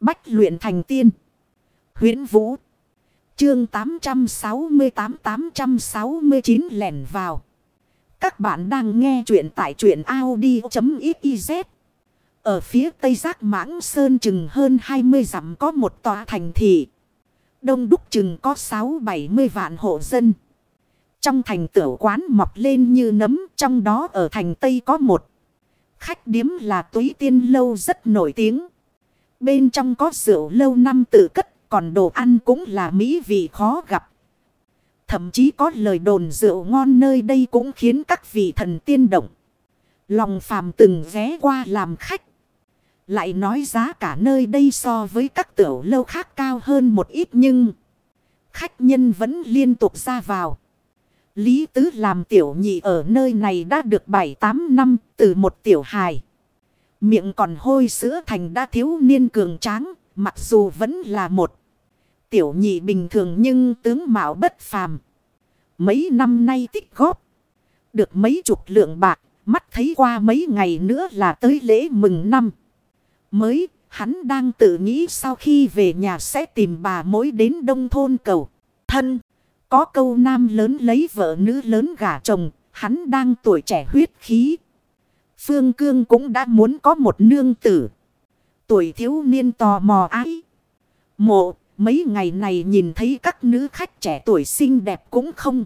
Bách luyện thành tiên. huyễn Vũ. Chương 868-869 lẻn vào. Các bạn đang nghe truyện tại truyện Audi.xyz. Ở phía tây giác mãng sơn chừng hơn 20 dặm có một tòa thành thị. Đông đúc chừng có 6-70 vạn hộ dân. Trong thành tiểu quán mọc lên như nấm, trong đó ở thành tây có một. Khách điếm là túy tiên lâu rất nổi tiếng. Bên trong có rượu lâu năm tự cất, còn đồ ăn cũng là mỹ vị khó gặp. Thậm chí có lời đồn rượu ngon nơi đây cũng khiến các vị thần tiên động. Lòng phàm từng ghé qua làm khách. Lại nói giá cả nơi đây so với các tiểu lâu khác cao hơn một ít nhưng khách nhân vẫn liên tục ra vào. Lý Tứ làm tiểu nhị ở nơi này đã được 7-8 năm từ một tiểu hài. Miệng còn hôi sữa thành đã thiếu niên cường tráng, mặc dù vẫn là một tiểu nhị bình thường nhưng tướng mạo bất phàm. Mấy năm nay tích góp. Được mấy chục lượng bạc, mắt thấy qua mấy ngày nữa là tới lễ mừng năm. Mới, hắn đang tự nghĩ sau khi về nhà sẽ tìm bà mối đến đông thôn cầu. Thân, có câu nam lớn lấy vợ nữ lớn gả chồng, hắn đang tuổi trẻ huyết khí. Phương Cương cũng đã muốn có một nương tử. Tuổi thiếu niên tò mò ái. Mộ, mấy ngày này nhìn thấy các nữ khách trẻ tuổi xinh đẹp cũng không.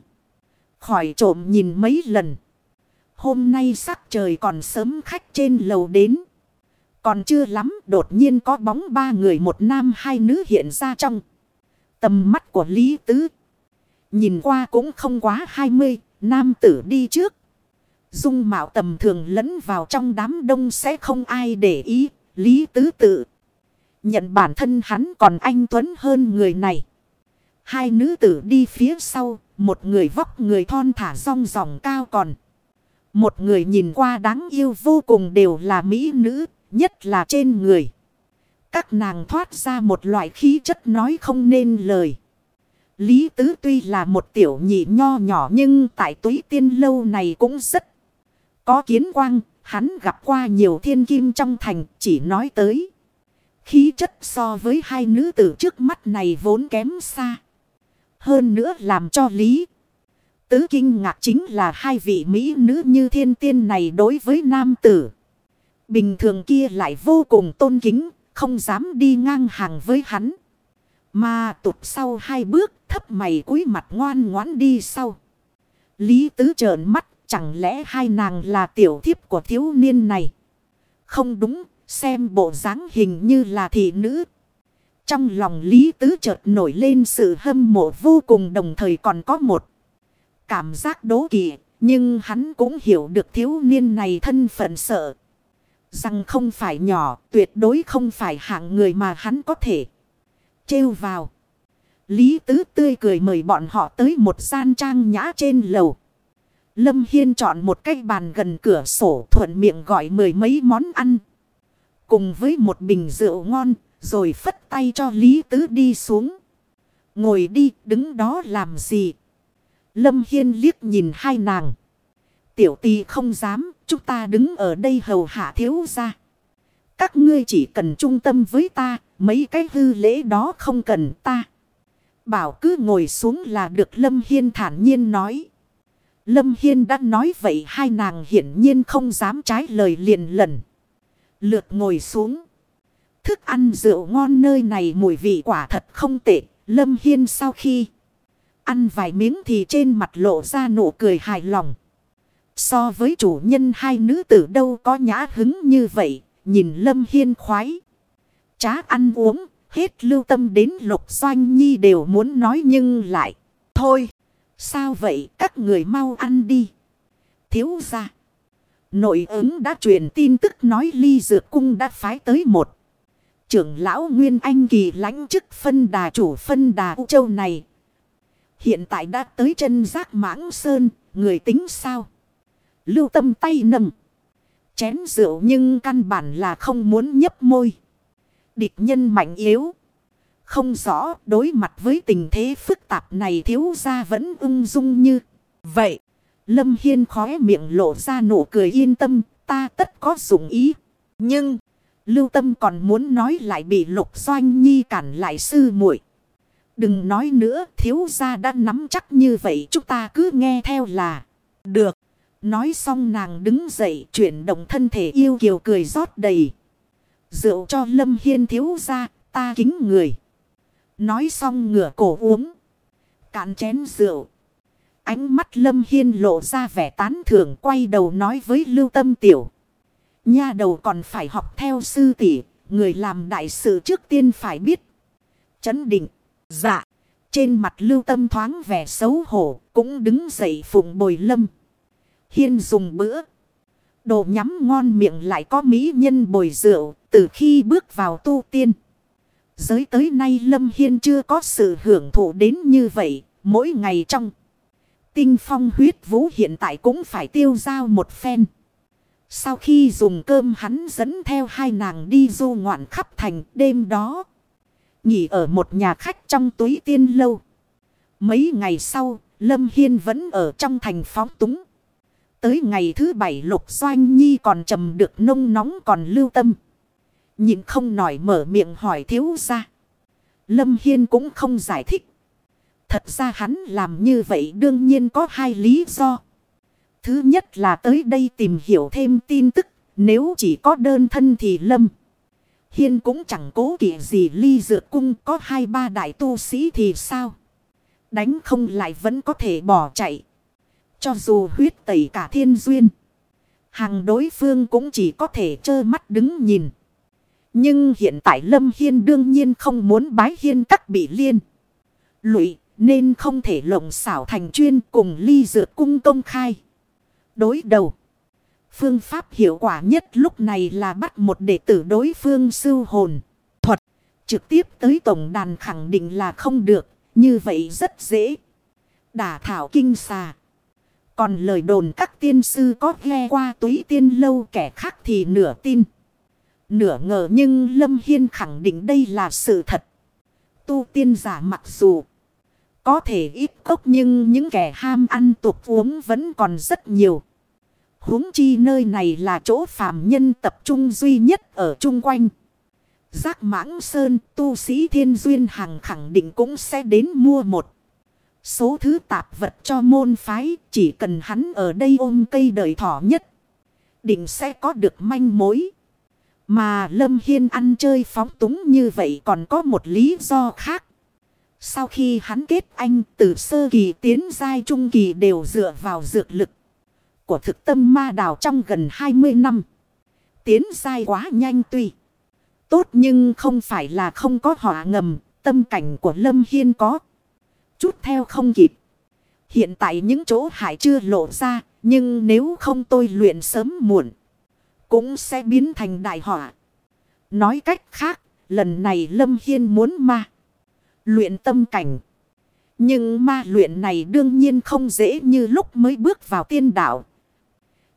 Khỏi trộm nhìn mấy lần. Hôm nay sắc trời còn sớm khách trên lầu đến. Còn chưa lắm đột nhiên có bóng ba người một nam hai nữ hiện ra trong. Tầm mắt của Lý Tứ. Nhìn qua cũng không quá hai mươi, nam tử đi trước. Dung mạo tầm thường lẫn vào trong đám đông sẽ không ai để ý, Lý Tứ tự. Nhận bản thân hắn còn anh Tuấn hơn người này. Hai nữ tử đi phía sau, một người vóc người thon thả rong ròng cao còn. Một người nhìn qua đáng yêu vô cùng đều là mỹ nữ, nhất là trên người. Các nàng thoát ra một loại khí chất nói không nên lời. Lý Tứ tuy là một tiểu nhị nho nhỏ nhưng tại túy tiên lâu này cũng rất có kiến quang. Hắn gặp qua nhiều thiên kim trong thành chỉ nói tới. Khí chất so với hai nữ tử trước mắt này vốn kém xa. Hơn nữa làm cho Lý. Tứ kinh ngạc chính là hai vị mỹ nữ như thiên tiên này đối với nam tử. Bình thường kia lại vô cùng tôn kính, không dám đi ngang hàng với hắn. Mà tụt sau hai bước thấp mày cúi mặt ngoan ngoãn đi sau. Lý tứ trợn mắt chẳng lẽ hai nàng là tiểu thiếp của thiếu niên này. Không đúng xem bộ dáng hình như là thị nữ. Trong lòng Lý Tứ chợt nổi lên sự hâm mộ vô cùng đồng thời còn có một cảm giác đố kỵ. Nhưng hắn cũng hiểu được thiếu niên này thân phận sợ. Rằng không phải nhỏ, tuyệt đối không phải hạng người mà hắn có thể trêu vào. Lý Tứ tươi cười mời bọn họ tới một gian trang nhã trên lầu. Lâm Hiên chọn một cái bàn gần cửa sổ thuận miệng gọi mười mấy món ăn. Cùng với một bình rượu ngon, rồi phất tay cho Lý Tứ đi xuống. Ngồi đi, đứng đó làm gì? Lâm Hiên liếc nhìn hai nàng. Tiểu tì không dám, chúng ta đứng ở đây hầu hạ thiếu ra. Các ngươi chỉ cần trung tâm với ta, mấy cái hư lễ đó không cần ta. Bảo cứ ngồi xuống là được Lâm Hiên thản nhiên nói. Lâm Hiên đã nói vậy hai nàng hiển nhiên không dám trái lời liền lần. Lượt ngồi xuống. Thức ăn rượu ngon nơi này mùi vị quả thật không tệ. Lâm Hiên sau khi ăn vài miếng thì trên mặt lộ ra nụ cười hài lòng. So với chủ nhân hai nữ tử đâu có nhã hứng như vậy. Nhìn Lâm Hiên khoái. Chá ăn uống. Hết lưu tâm đến lục doanh nhi đều muốn nói nhưng lại. Thôi. Sao vậy các người mau ăn đi. Thiếu ra. Nội ứng đã truyền tin tức nói ly dược cung đã phái tới một. Trưởng lão Nguyên Anh kỳ lãnh chức phân đà chủ phân đà U Châu này. Hiện tại đã tới chân giác mãng sơn, người tính sao? Lưu tâm tay nâng. Chén rượu nhưng căn bản là không muốn nhấp môi. Địch nhân mạnh yếu. Không rõ đối mặt với tình thế phức tạp này thiếu gia vẫn ung dung như vậy. Lâm Hiên khóe miệng lộ ra nụ cười yên tâm, ta tất có dụng ý. Nhưng, Lưu tâm còn muốn nói lại bị lục doanh nhi cản lại sư muội Đừng nói nữa thiếu gia đã nắm chắc như vậy chúng ta cứ nghe theo là được. Nói xong nàng đứng dậy chuyển động thân thể yêu kiều cười rót đầy. Rượu cho Lâm Hiên thiếu gia ta kính người. Nói xong ngửa cổ uống. Cạn chén rượu. Ánh mắt Lâm Hiên lộ ra vẻ tán thưởng, quay đầu nói với Lưu Tâm Tiểu. Nha đầu còn phải học theo sư tỷ, Người làm đại sự trước tiên phải biết. Chấn định. Dạ. Trên mặt Lưu Tâm thoáng vẻ xấu hổ. Cũng đứng dậy phụng bồi Lâm. Hiên dùng bữa. Đồ nhắm ngon miệng lại có mỹ nhân bồi rượu. Từ khi bước vào tu tiên. Giới tới nay Lâm Hiên chưa có sự hưởng thụ đến như vậy. Mỗi ngày trong tinh phong huyết vũ hiện tại cũng phải tiêu giao một phen. Sau khi dùng cơm hắn dẫn theo hai nàng đi du ngoạn khắp thành đêm đó. Nghỉ ở một nhà khách trong túi tiên lâu. Mấy ngày sau, Lâm Hiên vẫn ở trong thành phóng túng. Tới ngày thứ bảy lục doanh nhi còn trầm được nông nóng còn lưu tâm. Nhìn không nổi mở miệng hỏi thiếu ra. Lâm Hiên cũng không giải thích. Thật ra hắn làm như vậy đương nhiên có hai lý do. Thứ nhất là tới đây tìm hiểu thêm tin tức. Nếu chỉ có đơn thân thì Lâm. Hiên cũng chẳng cố kỵ gì ly dược cung có hai ba đại tu sĩ thì sao. Đánh không lại vẫn có thể bỏ chạy. Cho dù huyết tẩy cả thiên duyên. Hàng đối phương cũng chỉ có thể trơ mắt đứng nhìn. Nhưng hiện tại Lâm Hiên đương nhiên không muốn bái hiên các bị liên. Lụy, nên không thể lộng xảo thành chuyên cùng ly dược cung công khai. Đối đầu. Phương pháp hiệu quả nhất lúc này là bắt một đệ tử đối phương sư hồn. Thuật. Trực tiếp tới tổng đàn khẳng định là không được. Như vậy rất dễ. Đả thảo kinh xà. Còn lời đồn các tiên sư có nghe qua túy tiên lâu kẻ khác thì nửa tin. Nửa ngờ nhưng Lâm Hiên khẳng định đây là sự thật. Tu tiên giả mặc dù có thể ít cốc nhưng những kẻ ham ăn tục uống vẫn còn rất nhiều. huống chi nơi này là chỗ phàm nhân tập trung duy nhất ở chung quanh. Giác mãng sơn, tu sĩ thiên duyên hàng khẳng định cũng sẽ đến mua một. Số thứ tạp vật cho môn phái, chỉ cần hắn ở đây ôm cây đời thỏ nhất. Định sẽ có được manh mối. Mà Lâm Hiên ăn chơi phóng túng như vậy còn có một lý do khác. Sau khi hắn kết anh từ sơ kỳ tiến giai trung kỳ đều dựa vào dược lực của thực tâm ma đào trong gần 20 năm. Tiến giai quá nhanh tuy tốt nhưng không phải là không có họa ngầm, tâm cảnh của Lâm Hiên có. Chút theo không kịp. Hiện tại những chỗ hại chưa lộ ra, nhưng nếu không tôi luyện sớm muộn, cũng sẽ biến thành đại họa. Nói cách khác, lần này Lâm Hiên muốn ma. Luyện tâm cảnh. Nhưng ma luyện này đương nhiên không dễ như lúc mới bước vào tiên đạo.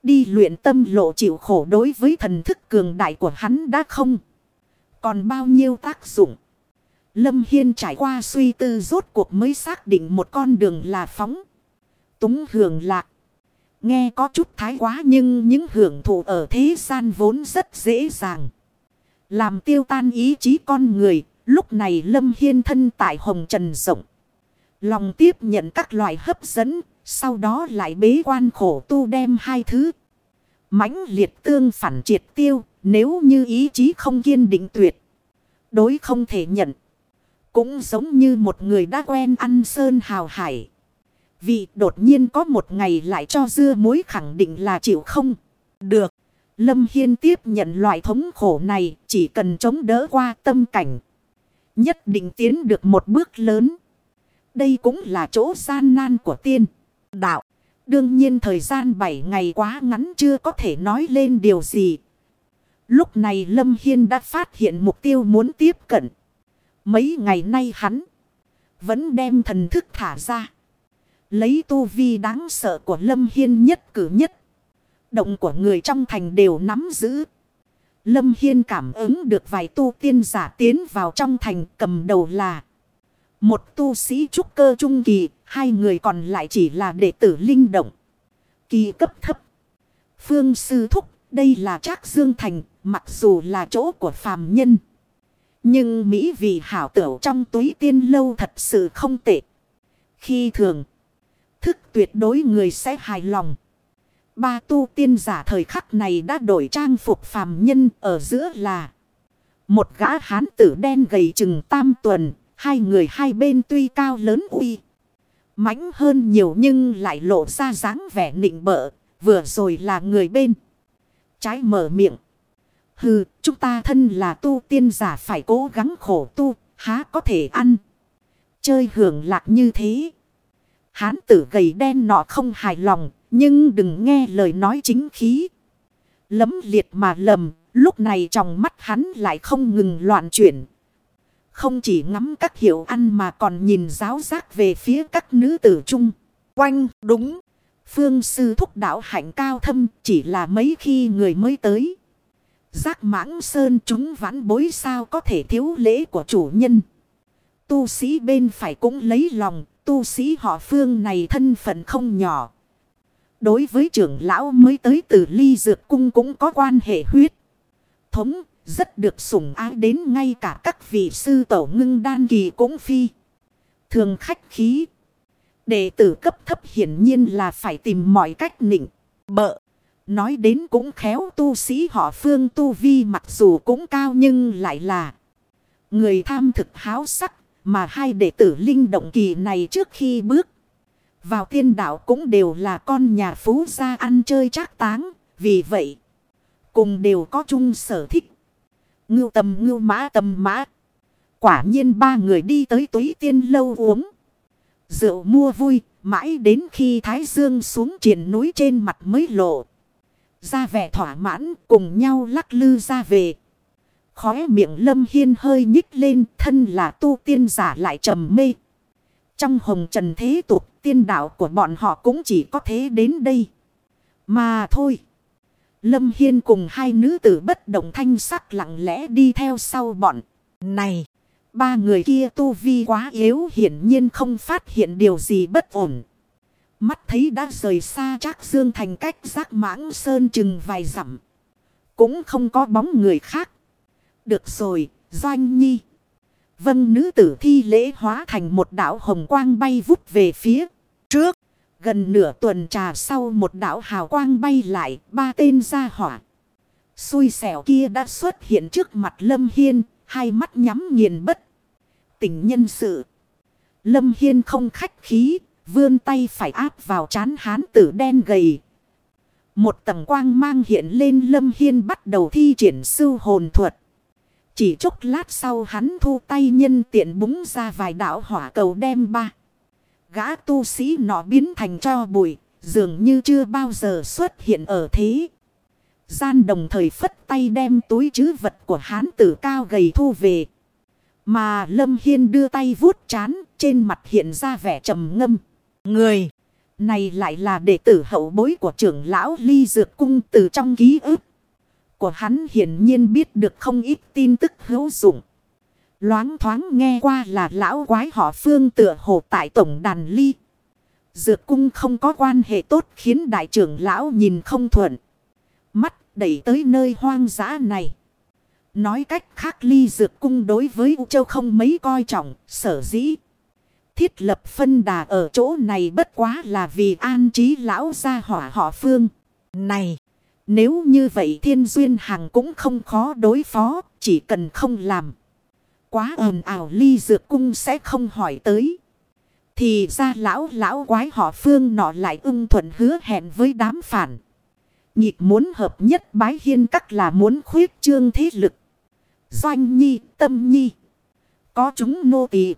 Đi luyện tâm lộ chịu khổ đối với thần thức cường đại của hắn đã không. Còn bao nhiêu tác dụng. Lâm Hiên trải qua suy tư rốt cuộc mới xác định một con đường là phóng. Túng hưởng lạc. Nghe có chút thái quá nhưng những hưởng thụ ở thế gian vốn rất dễ dàng. Làm tiêu tan ý chí con người. Lúc này Lâm Hiên thân tại hồng trần rộng. Lòng tiếp nhận các loại hấp dẫn. Sau đó lại bế quan khổ tu đem hai thứ. mãnh liệt tương phản triệt tiêu. Nếu như ý chí không kiên định tuyệt. Đối không thể nhận. Cũng giống như một người đã quen ăn sơn hào hải. Vì đột nhiên có một ngày lại cho dưa muối khẳng định là chịu không. Được. Lâm Hiên tiếp nhận loại thống khổ này, chỉ cần chống đỡ qua tâm cảnh. Nhất định tiến được một bước lớn. Đây cũng là chỗ gian nan của tiên. Đạo. Đương nhiên thời gian 7 ngày quá ngắn chưa có thể nói lên điều gì. Lúc này Lâm Hiên đã phát hiện mục tiêu muốn tiếp cận. Mấy ngày nay hắn vẫn đem thần thức thả ra. Lấy tu vi đáng sợ của Lâm Hiên nhất cử nhất. Động của người trong thành đều nắm giữ. Lâm Hiên cảm ứng được vài tu tiên giả tiến vào trong thành cầm đầu là. Một tu sĩ trúc cơ trung kỳ, hai người còn lại chỉ là đệ tử linh động. Kỳ cấp thấp. Phương Sư Thúc, đây là Trác Dương Thành, mặc dù là chỗ của phàm nhân. Nhưng Mỹ vị hảo tửu trong túi tiên lâu thật sự không tệ. Khi thường, thức tuyệt đối người sẽ hài lòng. Ba tu tiên giả thời khắc này đã đổi trang phục phàm nhân ở giữa là một gã hán tử đen gầy chừng tam tuần, hai người hai bên tuy cao lớn uy. mãnh hơn nhiều nhưng lại lộ ra dáng vẻ nịnh bợ, vừa rồi là người bên. Trái mở miệng. Hừ, chúng ta thân là tu tiên giả phải cố gắng khổ tu, há có thể ăn. Chơi hưởng lạc như thế. Hán tử gầy đen nọ không hài lòng, nhưng đừng nghe lời nói chính khí. Lấm liệt mà lầm, lúc này trong mắt hắn lại không ngừng loạn chuyển. Không chỉ ngắm các hiệu ăn mà còn nhìn giáo giác về phía các nữ tử chung. Quanh, đúng. Phương sư thúc đạo hạnh cao thâm chỉ là mấy khi người mới tới. Giác mãng sơn chúng vãn bối sao có thể thiếu lễ của chủ nhân. Tu sĩ bên phải cũng lấy lòng, tu sĩ họ phương này thân phận không nhỏ. Đối với trưởng lão mới tới từ ly dược cung cũng có quan hệ huyết. Thống rất được sủng ái đến ngay cả các vị sư tổ ngưng đan kỳ cũng phi. Thường khách khí. Đệ tử cấp thấp hiển nhiên là phải tìm mọi cách nịnh, bợ. Nói đến cũng khéo tu sĩ họ phương tu vi mặc dù cũng cao nhưng lại là người tham thực háo sắc. Mà hai đệ tử linh động kỳ này trước khi bước vào tiên đạo cũng đều là con nhà phú gia ăn chơi trác táng. Vì vậy, cùng đều có chung sở thích. Ngưu tầm ngưu mã tầm mã. Quả nhiên ba người đi tới túy tiên lâu uống. Rượu mua vui, mãi đến khi Thái Dương xuống triển núi trên mặt mới lộ. Ra vẻ thỏa mãn cùng nhau lắc lư ra về. Khóe miệng lâm hiên hơi nhích lên, thân là tu tiên giả lại trầm mê. Trong hồng trần thế tục, tiên đạo của bọn họ cũng chỉ có thế đến đây. Mà thôi. Lâm Hiên cùng hai nữ tử bất động thanh sắc lặng lẽ đi theo sau bọn. Này. Ba người kia tu vi quá yếu hiển nhiên không phát hiện điều gì bất ổn. Mắt thấy đã rời xa chắc dương thành cách giác mãng sơn chừng vài dặm. Cũng không có bóng người khác. Được rồi, Doanh Nhi. Vâng nữ tử thi lễ hóa thành một đảo hồng quang bay vút về phía trước. Gần nửa tuần trà sau một đảo hào quang bay lại, ba tên ra hỏa. Xui xẻo kia đã xuất hiện trước mặt Lâm Hiên, hai mắt nhắm nghiền bất. Tình nhân sự. Lâm Hiên không khách khí, vươn tay phải áp vào chán hán tử đen gầy. Một tầng quang mang hiện lên Lâm Hiên bắt đầu thi triển sư hồn thuật. Chỉ chốc lát sau hắn thu tay nhân tiện búng ra vài đảo hỏa cầu đem ba. Gã tu sĩ nọ biến thành cho bụi, dường như chưa bao giờ xuất hiện ở thế. Gian đồng thời phất tay đem túi chứ vật của hán tử cao gầy thu về. Mà Lâm Hiên đưa tay vuốt chán, trên mặt hiện ra vẻ trầm ngâm. Người này lại là đệ tử hậu bối của trưởng lão ly dược cung từ trong ký ức. Của hắn hiển nhiên biết được không ít tin tức hữu dụng. Loáng thoáng nghe qua là lão quái họ phương tựa hồ tại tổng đàn ly. Dược cung không có quan hệ tốt khiến đại trưởng lão nhìn không thuận. Mắt đẩy tới nơi hoang dã này. Nói cách khác ly dược cung đối với U Châu không mấy coi trọng, sở dĩ. Thiết lập phân đà ở chỗ này bất quá là vì an trí lão gia hỏa họ phương. Này, nếu như vậy thiên duyên hàng cũng không khó đối phó, chỉ cần không làm. Quá ồn ào ly dược cung sẽ không hỏi tới. Thì ra lão lão quái họ phương nọ lại ưng thuận hứa hẹn với đám phản. Nhịp muốn hợp nhất bái hiên các là muốn khuyết trương thế lực. Doanh nhi, tâm nhi. Có chúng nô tỳ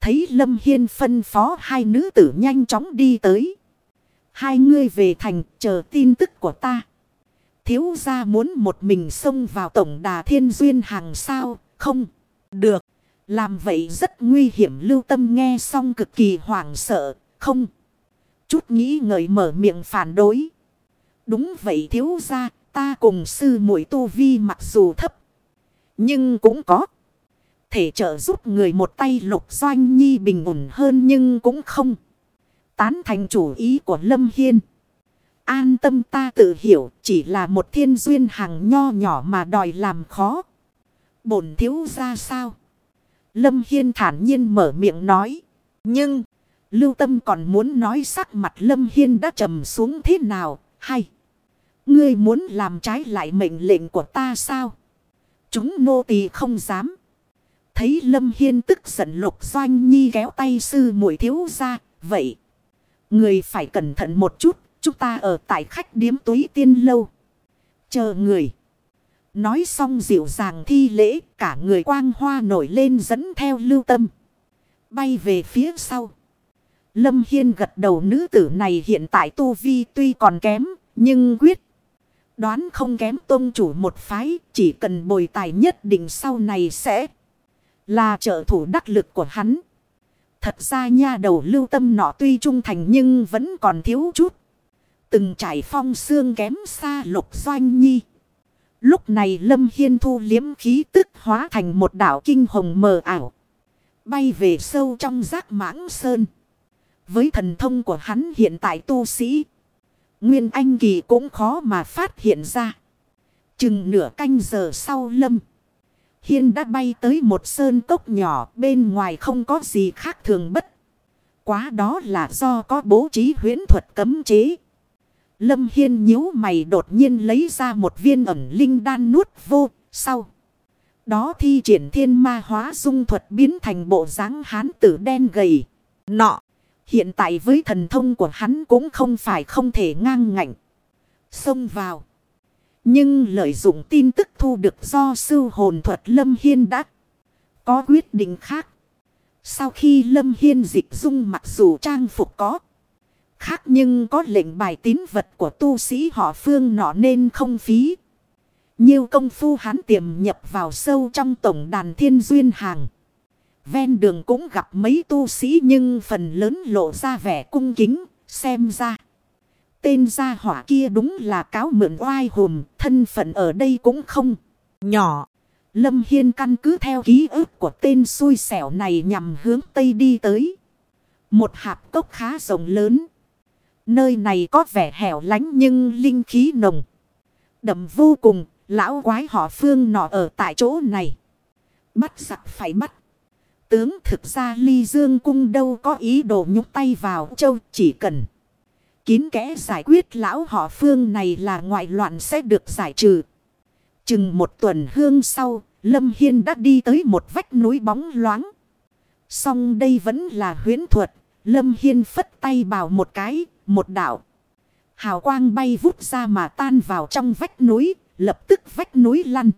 Thấy Lâm Hiên phân phó hai nữ tử nhanh chóng đi tới. Hai ngươi về thành chờ tin tức của ta. Thiếu gia muốn một mình xông vào tổng đà thiên duyên hàng sao, không? Được. Làm vậy rất nguy hiểm lưu tâm nghe xong cực kỳ hoảng sợ, không? Chút nghĩ ngợi mở miệng phản đối. Đúng vậy thiếu gia, ta cùng sư muội tu vi mặc dù thấp. Nhưng cũng có. Thể trợ giúp người một tay lục doanh nhi bình ổn hơn nhưng cũng không. Tán thành chủ ý của Lâm Hiên. An tâm ta tự hiểu chỉ là một thiên duyên hàng nho nhỏ mà đòi làm khó. Bổn thiếu ra sao? Lâm Hiên thản nhiên mở miệng nói. Nhưng, lưu tâm còn muốn nói sắc mặt Lâm Hiên đã trầm xuống thế nào, hay? Ngươi muốn làm trái lại mệnh lệnh của ta sao? Chúng nô tỳ không dám. Thấy Lâm Hiên tức giận lục doanh nhi kéo tay sư muội thiếu ra, vậy. Người phải cẩn thận một chút, chúng ta ở tại khách điếm túy tiên lâu. Chờ người. Nói xong dịu dàng thi lễ, cả người quang hoa nổi lên dẫn theo lưu tâm. Bay về phía sau. Lâm Hiên gật đầu nữ tử này hiện tại tu vi tuy còn kém, nhưng quyết. Đoán không kém tôn chủ một phái, chỉ cần bồi tài nhất định sau này sẽ là trợ thủ đắc lực của hắn. Thật ra nha đầu lưu tâm nọ tuy trung thành nhưng vẫn còn thiếu chút. Từng trải phong xương kém xa lục doanh nhi. Lúc này Lâm Hiên thu liếm khí tức hóa thành một đảo kinh hồng mờ ảo. Bay về sâu trong giác mãng sơn. Với thần thông của hắn hiện tại tu sĩ. Nguyên Anh Kỳ cũng khó mà phát hiện ra. Chừng nửa canh giờ sau Lâm. Hiên đã bay tới một sơn cốc nhỏ bên ngoài không có gì khác thường bất. Quá đó là do có bố trí huyễn thuật cấm chế. Lâm Hiên nhíu mày đột nhiên lấy ra một viên ẩn linh đan nuốt vô, sau. Đó thi triển thiên ma hóa dung thuật biến thành bộ dáng hán tử đen gầy. Nọ, hiện tại với thần thông của hắn cũng không phải không thể ngang ngạnh. Xông vào. Nhưng lợi dụng tin tức thu được do sư hồn thuật Lâm Hiên đã có quyết định khác. Sau khi Lâm Hiên dịch dung mặc dù trang phục có khác nhưng có lệnh bài tín vật của tu sĩ họ phương nọ nên không phí. Nhiều công phu hắn tiềm nhập vào sâu trong tổng đàn thiên duyên hàng. Ven đường cũng gặp mấy tu sĩ nhưng phần lớn lộ ra vẻ cung kính, xem ra. Tên gia hỏa kia đúng là cáo mượn oai hùm, thân phận ở đây cũng không nhỏ. Lâm Hiên căn cứ theo ký ức của tên xui xẻo này nhằm hướng Tây đi tới. Một hạp cốc khá rộng lớn. Nơi này có vẻ hẻo lánh nhưng linh khí nồng. Đậm vô cùng, lão quái họ phương nọ ở tại chỗ này. Bắt giặc phải bắt. Tướng thực ra ly dương cung đâu có ý đồ nhúc tay vào châu chỉ cần. Kín kẽ giải quyết lão họ phương này là ngoại loạn sẽ được giải trừ. Chừng một tuần hương sau, Lâm Hiên đã đi tới một vách núi bóng loáng. Song đây vẫn là huyến thuật, Lâm Hiên phất tay bảo một cái, một đảo. Hào quang bay vút ra mà tan vào trong vách núi, lập tức vách núi lăn.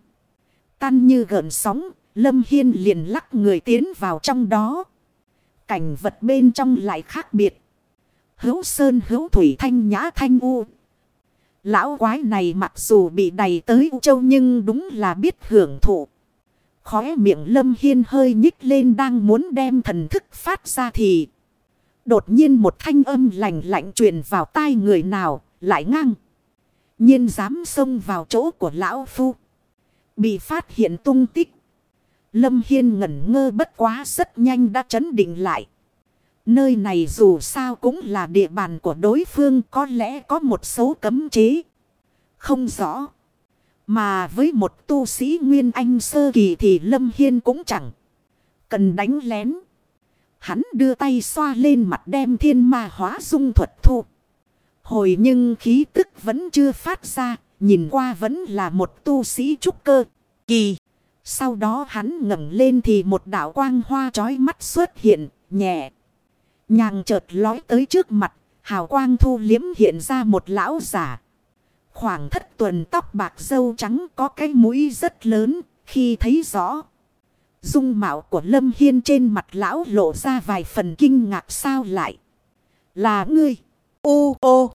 Tan như gợn sóng, Lâm Hiên liền lắc người tiến vào trong đó. Cảnh vật bên trong lại khác biệt. Hữu sơn hữu thủy thanh nhã thanh u. Lão quái này mặc dù bị đầy tới U Châu nhưng đúng là biết hưởng thụ. Khóe miệng Lâm Hiên hơi nhích lên đang muốn đem thần thức phát ra thì Đột nhiên một thanh âm lạnh lạnh truyền vào tai người nào, lại ngang. nhiên dám xông vào chỗ của lão phu. Bị phát hiện tung tích. Lâm Hiên ngẩn ngơ bất quá rất nhanh đã chấn định lại. Nơi này dù sao cũng là địa bàn của đối phương có lẽ có một số cấm chế. Không rõ. Mà với một tu sĩ Nguyên Anh sơ kỳ thì Lâm Hiên cũng chẳng cần đánh lén. Hắn đưa tay xoa lên mặt đem thiên ma hóa dung thuật thu. Hồi nhưng khí tức vẫn chưa phát ra, nhìn qua vẫn là một tu sĩ trúc cơ. Kỳ. Sau đó hắn ngẩng lên thì một đạo quang hoa trói mắt xuất hiện, nhẹ. Nhàng chợt lói tới trước mặt, hào quang thu liếm hiện ra một lão giả. Khoảng thất tuần tóc bạc dâu trắng có cái mũi rất lớn, khi thấy rõ. Dung mạo của Lâm Hiên trên mặt lão lộ ra vài phần kinh ngạc sao lại. Là ngươi. Ô ô.